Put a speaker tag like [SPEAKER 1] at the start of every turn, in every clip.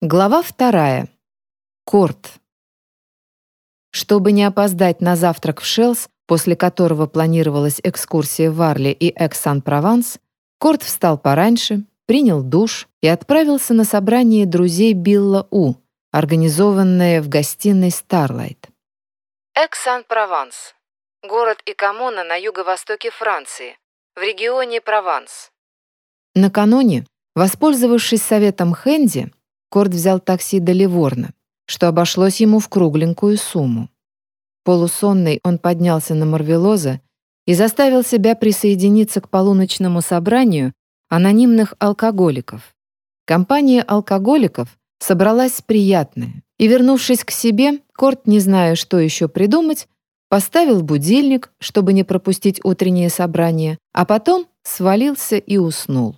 [SPEAKER 1] Глава вторая. Корт. Чтобы не опоздать на завтрак в Шелс, после которого планировалась экскурсия в Арли и Экс-Сан-Прованс, Корт встал пораньше, принял душ и отправился на собрание друзей Билла У, организованное в гостиной Starlight.
[SPEAKER 2] Экс-Сан-Прованс. Город и коммуна на юго-востоке Франции, в регионе Прованс.
[SPEAKER 1] Накануне, воспользовавшись советом Хэнди, Корт взял такси до Ливорна, что обошлось ему в кругленькую сумму. Полусонный он поднялся на Марвелоза и заставил себя присоединиться к полуночному собранию анонимных алкоголиков. Компания алкоголиков собралась приятная, и, вернувшись к себе, Корт, не зная, что еще придумать, поставил будильник, чтобы не пропустить утреннее собрание, а потом свалился и уснул.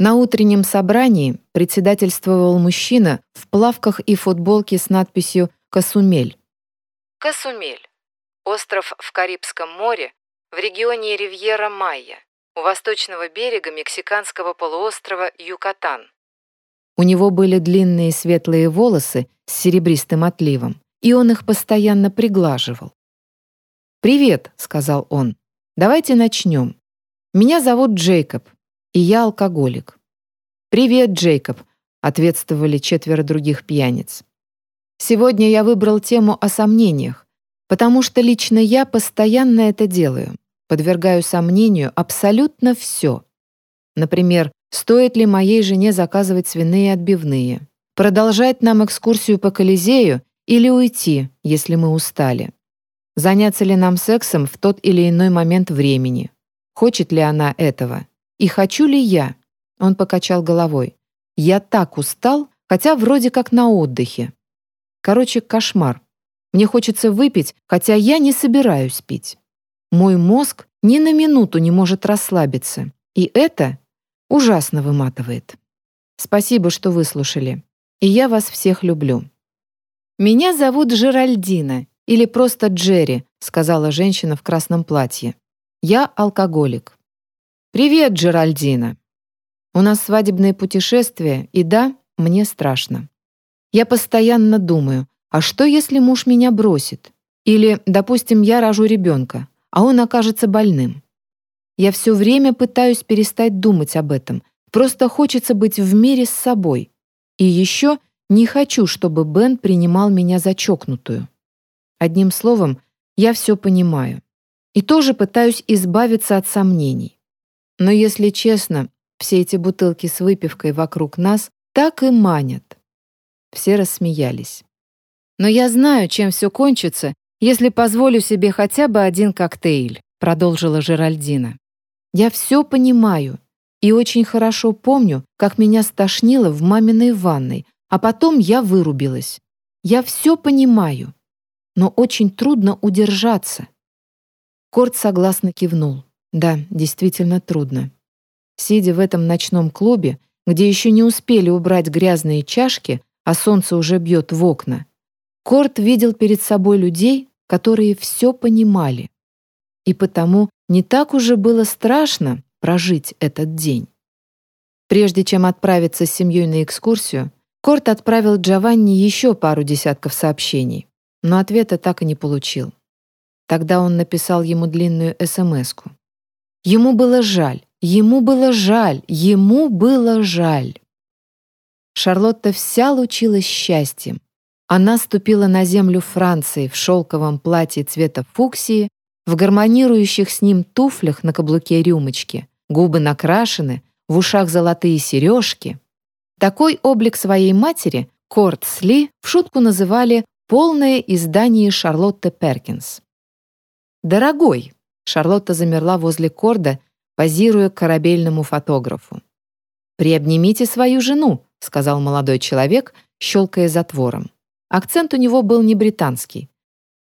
[SPEAKER 1] На утреннем собрании председательствовал мужчина в плавках и футболке с надписью «Касумель».
[SPEAKER 2] Касумель. Остров в Карибском море в регионе Ривьера-Майя, у восточного берега мексиканского полуострова Юкатан.
[SPEAKER 1] У него были длинные светлые волосы с серебристым отливом, и он их постоянно приглаживал. «Привет», — сказал он. «Давайте начнем. Меня зовут Джейкоб, и я алкоголик. «Привет, Джейкоб», — ответствовали четверо других пьяниц. «Сегодня я выбрал тему о сомнениях, потому что лично я постоянно это делаю, подвергаю сомнению абсолютно все. Например, стоит ли моей жене заказывать свиные отбивные, продолжать нам экскурсию по Колизею или уйти, если мы устали, заняться ли нам сексом в тот или иной момент времени, хочет ли она этого, и хочу ли я? Он покачал головой. Я так устал, хотя вроде как на отдыхе. Короче, кошмар. Мне хочется выпить, хотя я не собираюсь пить. Мой мозг ни на минуту не может расслабиться. И это ужасно выматывает. Спасибо, что выслушали. И я вас всех люблю. Меня зовут Жеральдина, или просто Джерри, сказала женщина в красном платье. Я алкоголик. «Привет, Джеральдина. У нас свадебное путешествие, и да, мне страшно. Я постоянно думаю, а что, если муж меня бросит? Или, допустим, я рожу ребенка, а он окажется больным? Я все время пытаюсь перестать думать об этом. Просто хочется быть в мире с собой. И еще не хочу, чтобы Бен принимал меня за чокнутую. Одним словом, я все понимаю. И тоже пытаюсь избавиться от сомнений. Но, если честно, все эти бутылки с выпивкой вокруг нас так и манят. Все рассмеялись. «Но я знаю, чем все кончится, если позволю себе хотя бы один коктейль», продолжила Жеральдина. «Я все понимаю и очень хорошо помню, как меня стошнило в маминой ванной, а потом я вырубилась. Я все понимаю, но очень трудно удержаться». Корт согласно кивнул. Да, действительно трудно. Сидя в этом ночном клубе, где еще не успели убрать грязные чашки, а солнце уже бьет в окна, Корт видел перед собой людей, которые все понимали. И потому не так уже было страшно прожить этот день. Прежде чем отправиться с семьей на экскурсию, Корт отправил Джованни еще пару десятков сообщений, но ответа так и не получил. Тогда он написал ему длинную СМСку. Ему было жаль, ему было жаль, ему было жаль. Шарлотта вся лучилась счастьем. Она ступила на землю Франции в шелковом платье цвета фуксии, в гармонирующих с ним туфлях на каблуке рюмочки, губы накрашены, в ушах золотые сережки. Такой облик своей матери Корт Сли в шутку называли «полное издание Шарлотты Перкинс». «Дорогой», Шарлотта замерла возле корда, позируя корабельному фотографу. «Приобнимите свою жену», — сказал молодой человек, щелкая затвором. Акцент у него был не британский.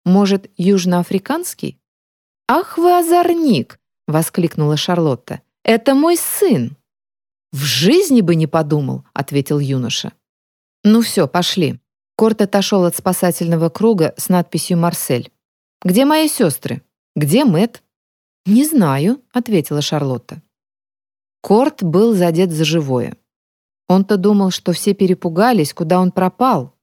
[SPEAKER 1] «Может, южноафриканский?» «Ах вы озорник!» — воскликнула Шарлотта. «Это мой сын!» «В жизни бы не подумал», — ответил юноша. «Ну все, пошли». Корт отошел от спасательного круга с надписью «Марсель». «Где мои сестры? Где Мэт? «Не знаю», — ответила Шарлотта. Корт был задет за живое. Он-то думал, что все перепугались, куда он пропал,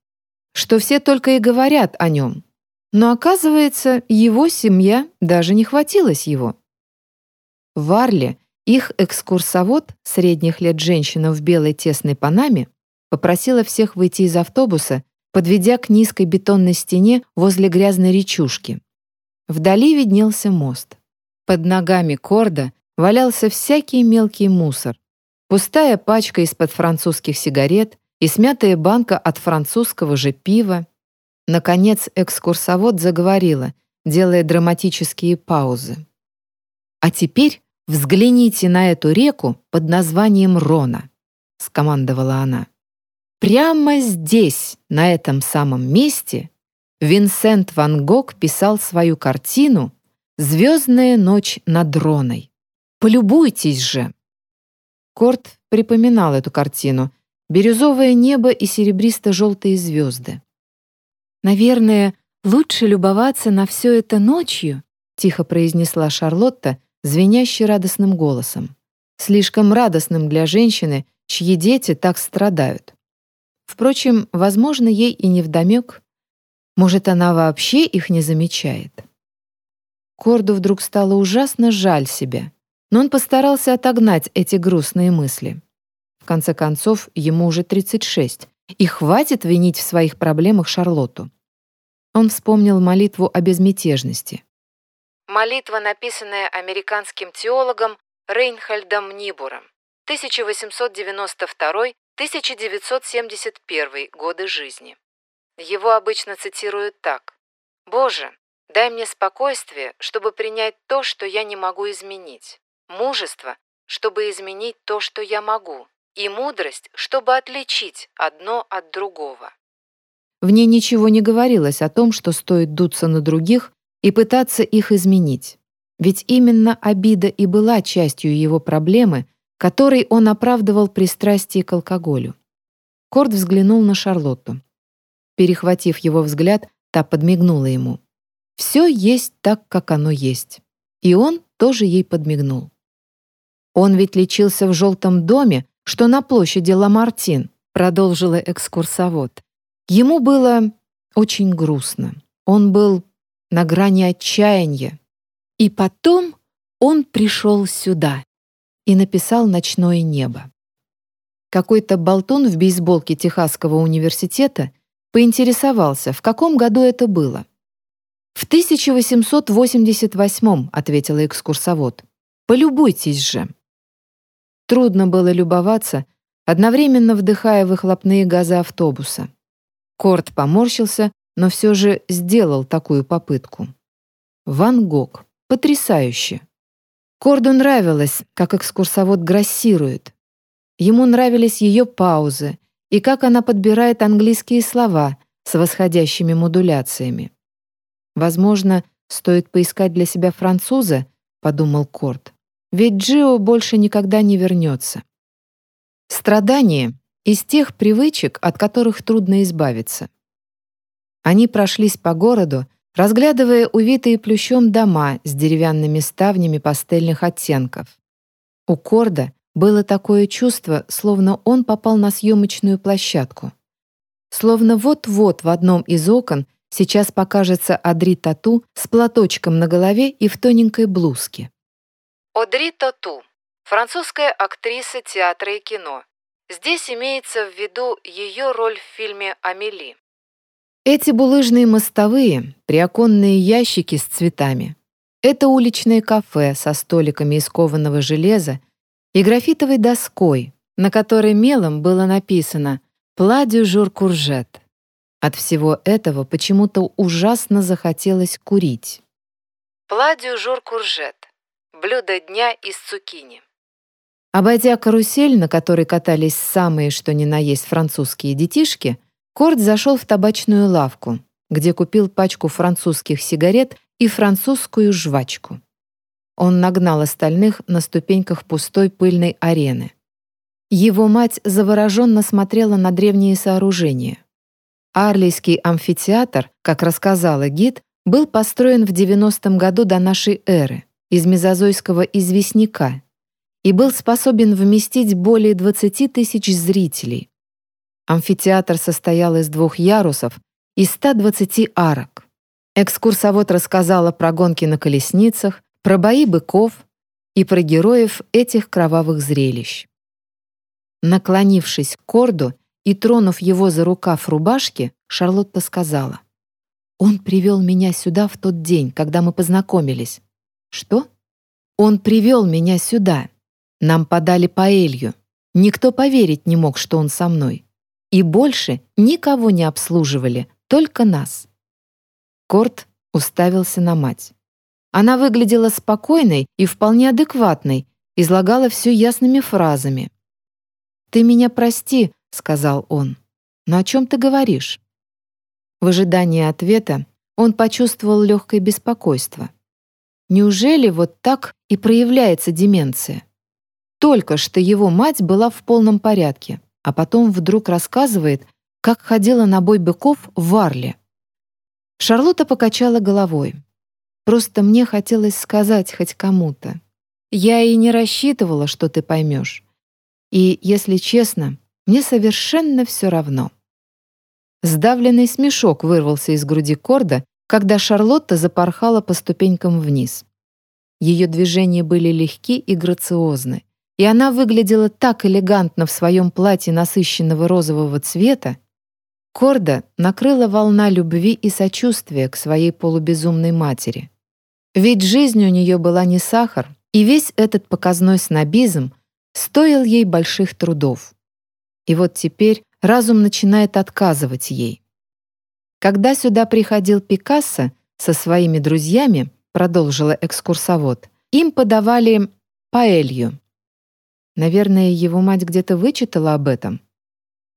[SPEAKER 1] что все только и говорят о нем. Но оказывается, его семья даже не хватилась его. В Варле их экскурсовод, средних лет женщина в белой тесной панаме, попросила всех выйти из автобуса, подведя к низкой бетонной стене возле грязной речушки. Вдали виднелся мост. Под ногами Корда валялся всякий мелкий мусор. Пустая пачка из-под французских сигарет и смятая банка от французского же пива. Наконец экскурсовод заговорила, делая драматические паузы. «А теперь взгляните на эту реку под названием Рона», — скомандовала она. «Прямо здесь, на этом самом месте, Винсент Ван Гог писал свою картину «Звездная ночь над Роной». Полюбуйтесь же!» Корт припоминал эту картину. Бирюзовое небо и серебристо-желтые звезды. «Наверное, лучше любоваться на все это ночью», тихо произнесла Шарлотта, звенящей радостным голосом. Слишком радостным для женщины, чьи дети так страдают. Впрочем, возможно, ей и не вдомек. Может, она вообще их не замечает. Корду вдруг стало ужасно жаль себя но он постарался отогнать эти грустные мысли. В конце концов, ему уже 36, и хватит винить в своих проблемах Шарлотту. Он вспомнил молитву о безмятежности.
[SPEAKER 2] Молитва, написанная американским теологом Рейнхальдом Нибуром, 1892-1971 годы жизни. Его обычно цитируют так. «Боже, дай мне спокойствие, чтобы принять то, что я не могу изменить мужество, чтобы изменить то, что я могу, и мудрость, чтобы отличить одно от другого.
[SPEAKER 1] В ней ничего не говорилось о том, что стоит дуться на других и пытаться их изменить. Ведь именно обида и была частью его проблемы, которой он оправдывал пристрастие к алкоголю. Корт взглянул на Шарлотту. Перехватив его взгляд, та подмигнула ему. Все есть так, как оно есть. И он тоже ей подмигнул. Он ведь лечился в желтом доме, что на площади Ламартин, продолжила экскурсовод. Ему было очень грустно. Он был на грани отчаяния. И потом он пришел сюда и написал «Ночное небо». Какой-то болтун в бейсболке Техасского университета поинтересовался, в каком году это было. «В 1888», — ответила экскурсовод. «Полюбуйтесь же». Трудно было любоваться, одновременно вдыхая выхлопные газы автобуса. Корт поморщился, но все же сделал такую попытку. Ван Гог. Потрясающе. Корду нравилось, как экскурсовод грассирует. Ему нравились ее паузы и как она подбирает английские слова с восходящими модуляциями. «Возможно, стоит поискать для себя француза», — подумал Корт. Ведь Джио больше никогда не вернется. Страдание из тех привычек, от которых трудно избавиться. Они прошлись по городу, разглядывая увитые плющом дома с деревянными ставнями пастельных оттенков. У Корда было такое чувство, словно он попал на съемочную площадку. Словно вот-вот в одном из окон сейчас покажется Адри Тату с платочком на голове и в тоненькой блузке.
[SPEAKER 2] Одри Тату, французская актриса театра и кино. Здесь имеется в виду ее роль в фильме «Амели».
[SPEAKER 1] Эти булыжные мостовые, приоконные ящики с цветами. Это уличное кафе со столиками из кованого железа и графитовой доской, на которой мелом было написано «Пладю жур куржет». От всего этого почему-то ужасно захотелось курить.
[SPEAKER 2] Пладю жур куржет Блюдо дня из цукини.
[SPEAKER 1] Обойдя карусель, на которой катались самые что ни на есть французские детишки, Корт зашел в табачную лавку, где купил пачку французских сигарет и французскую жвачку. Он нагнал остальных на ступеньках пустой пыльной арены. Его мать завороженно смотрела на древние сооружения. Арлийский амфитеатр, как рассказала гид, был построен в 90-м году до нашей эры из мезозойского известняка и был способен вместить более 20 тысяч зрителей. Амфитеатр состоял из двух ярусов и 120 арок. Экскурсовод рассказала про гонки на колесницах, про бои быков и про героев этих кровавых зрелищ. Наклонившись к Корду и тронув его за рукав рубашки, Шарлотта сказала, «Он привел меня сюда в тот день, когда мы познакомились». «Что?» «Он привел меня сюда. Нам подали паэлью. Никто поверить не мог, что он со мной. И больше никого не обслуживали, только нас». Корт уставился на мать. Она выглядела спокойной и вполне адекватной, излагала все ясными фразами. «Ты меня прости», — сказал он. «Но о чем ты говоришь?» В ожидании ответа он почувствовал легкое беспокойство. Неужели вот так и проявляется деменция? Только что его мать была в полном порядке, а потом вдруг рассказывает, как ходила на бой быков в Варле. Шарлотта покачала головой. «Просто мне хотелось сказать хоть кому-то. Я и не рассчитывала, что ты поймешь. И, если честно, мне совершенно все равно». Сдавленный смешок вырвался из груди Корда, когда Шарлотта запорхала по ступенькам вниз. Ее движения были легки и грациозны, и она выглядела так элегантно в своем платье насыщенного розового цвета, Корда накрыла волна любви и сочувствия к своей полубезумной матери. Ведь жизнь у нее была не сахар, и весь этот показной снобизм стоил ей больших трудов. И вот теперь разум начинает отказывать ей. Когда сюда приходил Пикассо со своими друзьями, продолжила экскурсовод, им подавали паэлью. Наверное, его мать где-то вычитала об этом.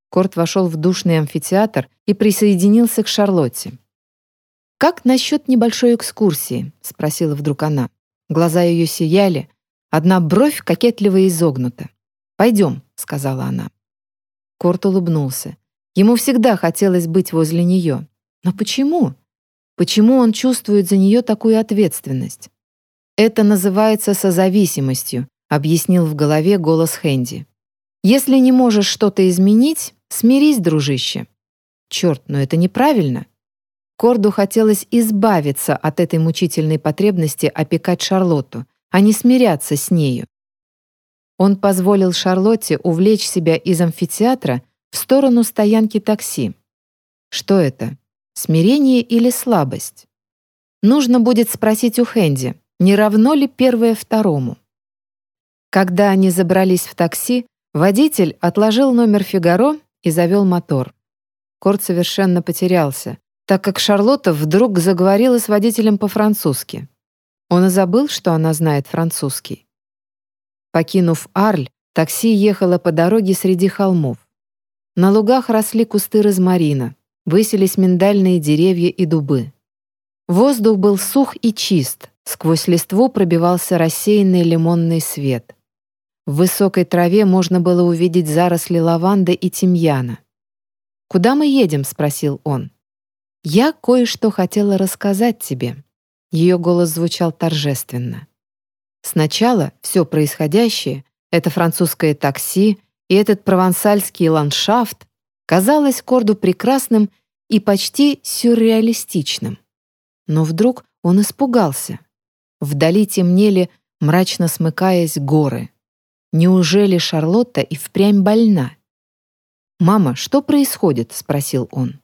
[SPEAKER 1] Корт вошел в душный амфитеатр и присоединился к Шарлотте. «Как насчет небольшой экскурсии?» — спросила вдруг она. Глаза ее сияли, Одна бровь кокетливо изогнута. «Пойдем», — сказала она. Корт улыбнулся. Ему всегда хотелось быть возле нее. Но почему? Почему он чувствует за нее такую ответственность? «Это называется созависимостью», — объяснил в голове голос Хэнди. «Если не можешь что-то изменить, смирись, дружище». Черт, но это неправильно. Корду хотелось избавиться от этой мучительной потребности опекать Шарлотту, а не смиряться с нею. Он позволил Шарлотте увлечь себя из амфитеатра в сторону стоянки такси. Что это? Смирение или слабость? Нужно будет спросить у Хэнди, не равно ли первое второму. Когда они забрались в такси, водитель отложил номер «Фигаро» и завел мотор. Корт совершенно потерялся, так как Шарлотта вдруг заговорила с водителем по-французски. Он и забыл, что она знает французский. Покинув Арль, такси ехало по дороге среди холмов. На лугах росли кусты розмарина, высились миндальные деревья и дубы. Воздух был сух и чист, сквозь листву пробивался рассеянный лимонный свет. В высокой траве можно было увидеть заросли лаванды и тимьяна. «Куда мы едем?» — спросил он. «Я кое-что хотела рассказать тебе». Ее голос звучал торжественно. Сначала все происходящее, это французское такси и этот провансальский ландшафт, казалось Корду прекрасным и почти сюрреалистичным. Но вдруг он испугался. Вдали темнели, мрачно смыкаясь, горы. Неужели Шарлотта и впрямь больна? «Мама, что происходит?» — спросил он.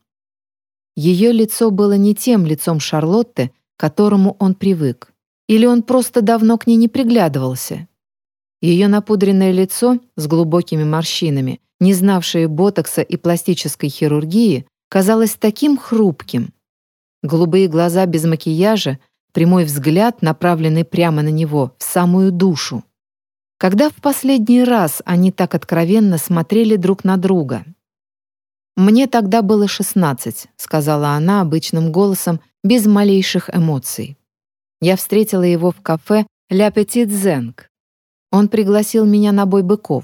[SPEAKER 1] Ее лицо было не тем лицом Шарлотты, к которому он привык. Или он просто давно к ней не приглядывался. Ее напудренное лицо с глубокими морщинами, не знавшее ботокса и пластической хирургии, казалось таким хрупким. Голубые глаза без макияжа, прямой взгляд, направленный прямо на него, в самую душу. Когда в последний раз они так откровенно смотрели друг на друга? «Мне тогда было шестнадцать», — сказала она обычным голосом, без малейших эмоций. Я встретила его в кафе «Ля Петит Зенг». Он пригласил меня на бой быков.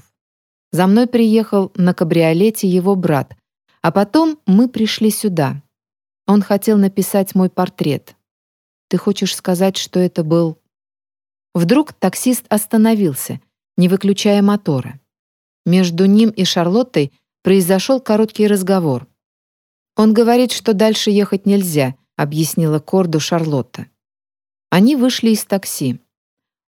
[SPEAKER 1] За мной приехал на кабриолете его брат, а потом мы пришли сюда. Он хотел написать мой портрет. Ты хочешь сказать, что это был... Вдруг таксист остановился. не выключая мотора. Между ним и Шарлоттой произошел короткий разговор. «Он говорит, что дальше ехать нельзя», — объяснила Корду Шарлотта. Они вышли из такси.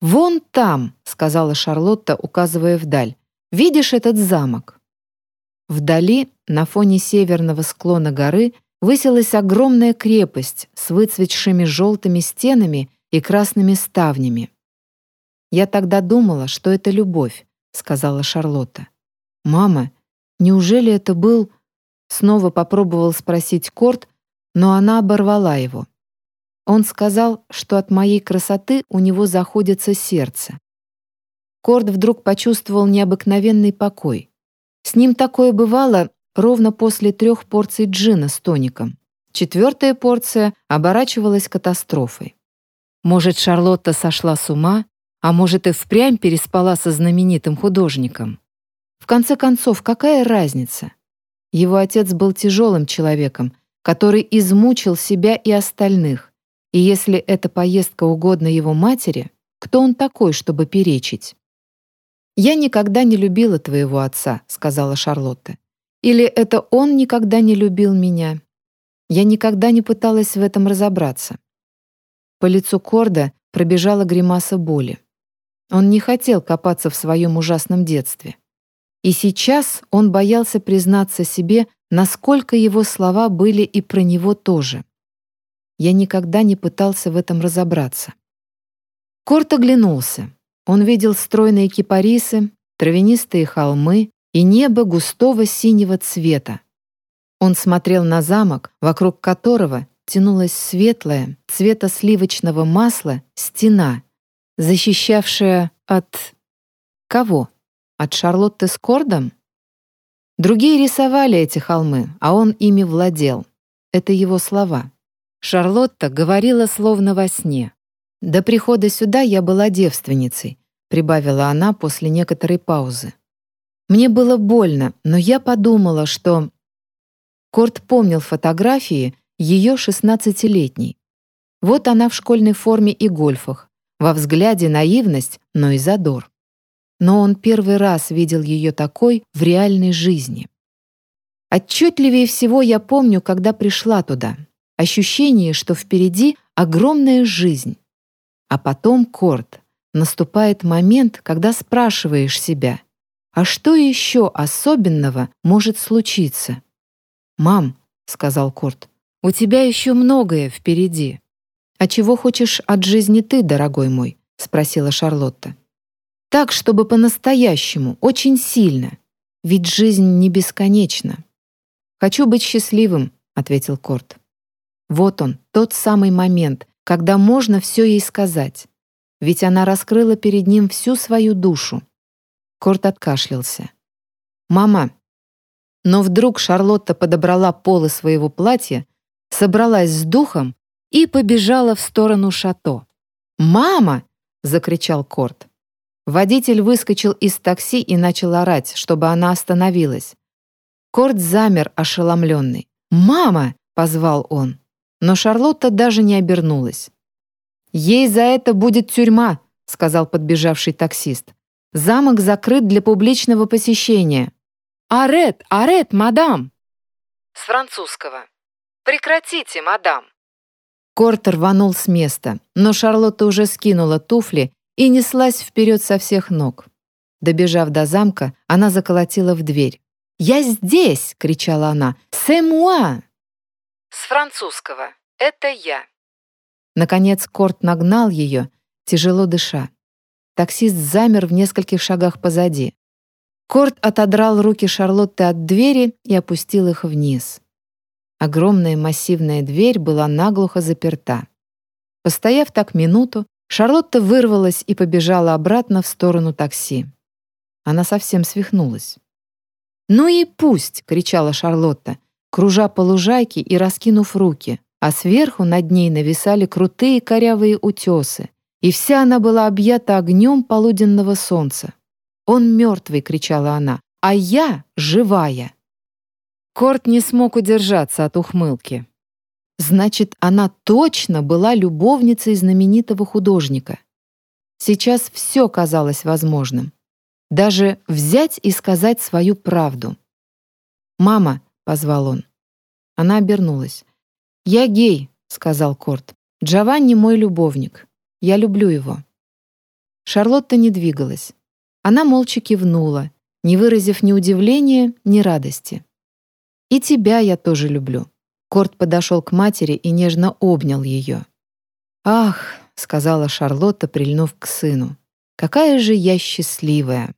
[SPEAKER 1] «Вон там», — сказала Шарлотта, указывая вдаль. «Видишь этот замок?» Вдали, на фоне северного склона горы, высилась огромная крепость с выцветшими желтыми стенами и красными ставнями. «Я тогда думала, что это любовь», — сказала Шарлотта. «Мама, неужели это был...» Снова попробовал спросить Корт, но она оборвала его. Он сказал, что от моей красоты у него заходится сердце. Корт вдруг почувствовал необыкновенный покой. С ним такое бывало ровно после трех порций джина с тоником. Четвертая порция оборачивалась катастрофой. Может, Шарлотта сошла с ума, а может, и впрямь переспала со знаменитым художником. В конце концов, какая разница? Его отец был тяжелым человеком, который измучил себя и остальных, и если эта поездка угодна его матери, кто он такой, чтобы перечить? «Я никогда не любила твоего отца», — сказала Шарлотта. «Или это он никогда не любил меня?» Я никогда не пыталась в этом разобраться. По лицу Корда пробежала гримаса боли. Он не хотел копаться в своем ужасном детстве. И сейчас он боялся признаться себе, насколько его слова были и про него тоже. Я никогда не пытался в этом разобраться. Корт оглянулся. Он видел стройные кипарисы, травянистые холмы и небо густого синего цвета. Он смотрел на замок, вокруг которого тянулась светлая, цвета сливочного масла, стена, защищавшая от... Кого? От Шарлотты с Кордом? Другие рисовали эти холмы, а он ими владел. Это его слова. Шарлотта говорила словно во сне. «До прихода сюда я была девственницей», прибавила она после некоторой паузы. «Мне было больно, но я подумала, что...» Корт помнил фотографии ее шестнадцатилетней. Вот она в школьной форме и гольфах, во взгляде наивность, но и задор. Но он первый раз видел ее такой в реальной жизни. Отчетливее всего я помню, когда пришла туда, Ощущение, что впереди огромная жизнь. А потом, Корт, наступает момент, когда спрашиваешь себя, а что еще особенного может случиться? «Мам», — сказал Корт, — «у тебя еще многое впереди». «А чего хочешь от жизни ты, дорогой мой?» — спросила Шарлотта. «Так, чтобы по-настоящему, очень сильно. Ведь жизнь не бесконечна». «Хочу быть счастливым», — ответил Корт. Вот он, тот самый момент, когда можно все ей сказать. Ведь она раскрыла перед ним всю свою душу. Корт откашлялся. «Мама». Но вдруг Шарлотта подобрала полы своего платья, собралась с духом и побежала в сторону шато. «Мама!» — закричал Корт. Водитель выскочил из такси и начал орать, чтобы она остановилась. Корт замер, ошеломленный. «Мама!» — позвал он. Но Шарлотта даже не обернулась. «Ей за это будет тюрьма», — сказал подбежавший таксист. «Замок закрыт для публичного посещения». «Арет, арет, мадам!»
[SPEAKER 2] С французского. «Прекратите, мадам!»
[SPEAKER 1] Корт рванул с места, но Шарлотта уже скинула туфли и неслась вперед со всех ног. Добежав до замка, она заколотила в дверь. «Я здесь!» — кричала она. «Сэ муа!»
[SPEAKER 2] С французского. Это я.
[SPEAKER 1] Наконец Корт нагнал ее, тяжело дыша. Таксист замер в нескольких шагах позади. Корт отодрал руки Шарлотты от двери и опустил их вниз. Огромная массивная дверь была наглухо заперта. Постояв так минуту, Шарлотта вырвалась и побежала обратно в сторону такси. Она совсем свихнулась. «Ну и пусть!» — кричала Шарлотта кружа по лужайке и раскинув руки, а сверху над ней нависали крутые корявые утесы, и вся она была объята огнем полуденного солнца. «Он мертвый!» — кричала она, «а я живая!» Корт не смог удержаться от ухмылки. Значит, она точно была любовницей знаменитого художника. Сейчас все казалось возможным. даже взять и сказать свою правду. «Мама», — позвал он. Она обернулась. «Я гей», — сказал Корт. «Джованни мой любовник. Я люблю его». Шарлотта не двигалась. Она молча кивнула, не выразив ни удивления, ни радости. «И тебя я тоже люблю». Корт подошел к матери и нежно обнял ее. «Ах», — сказала Шарлотта, прильнув к сыну, — «какая же я счастливая!»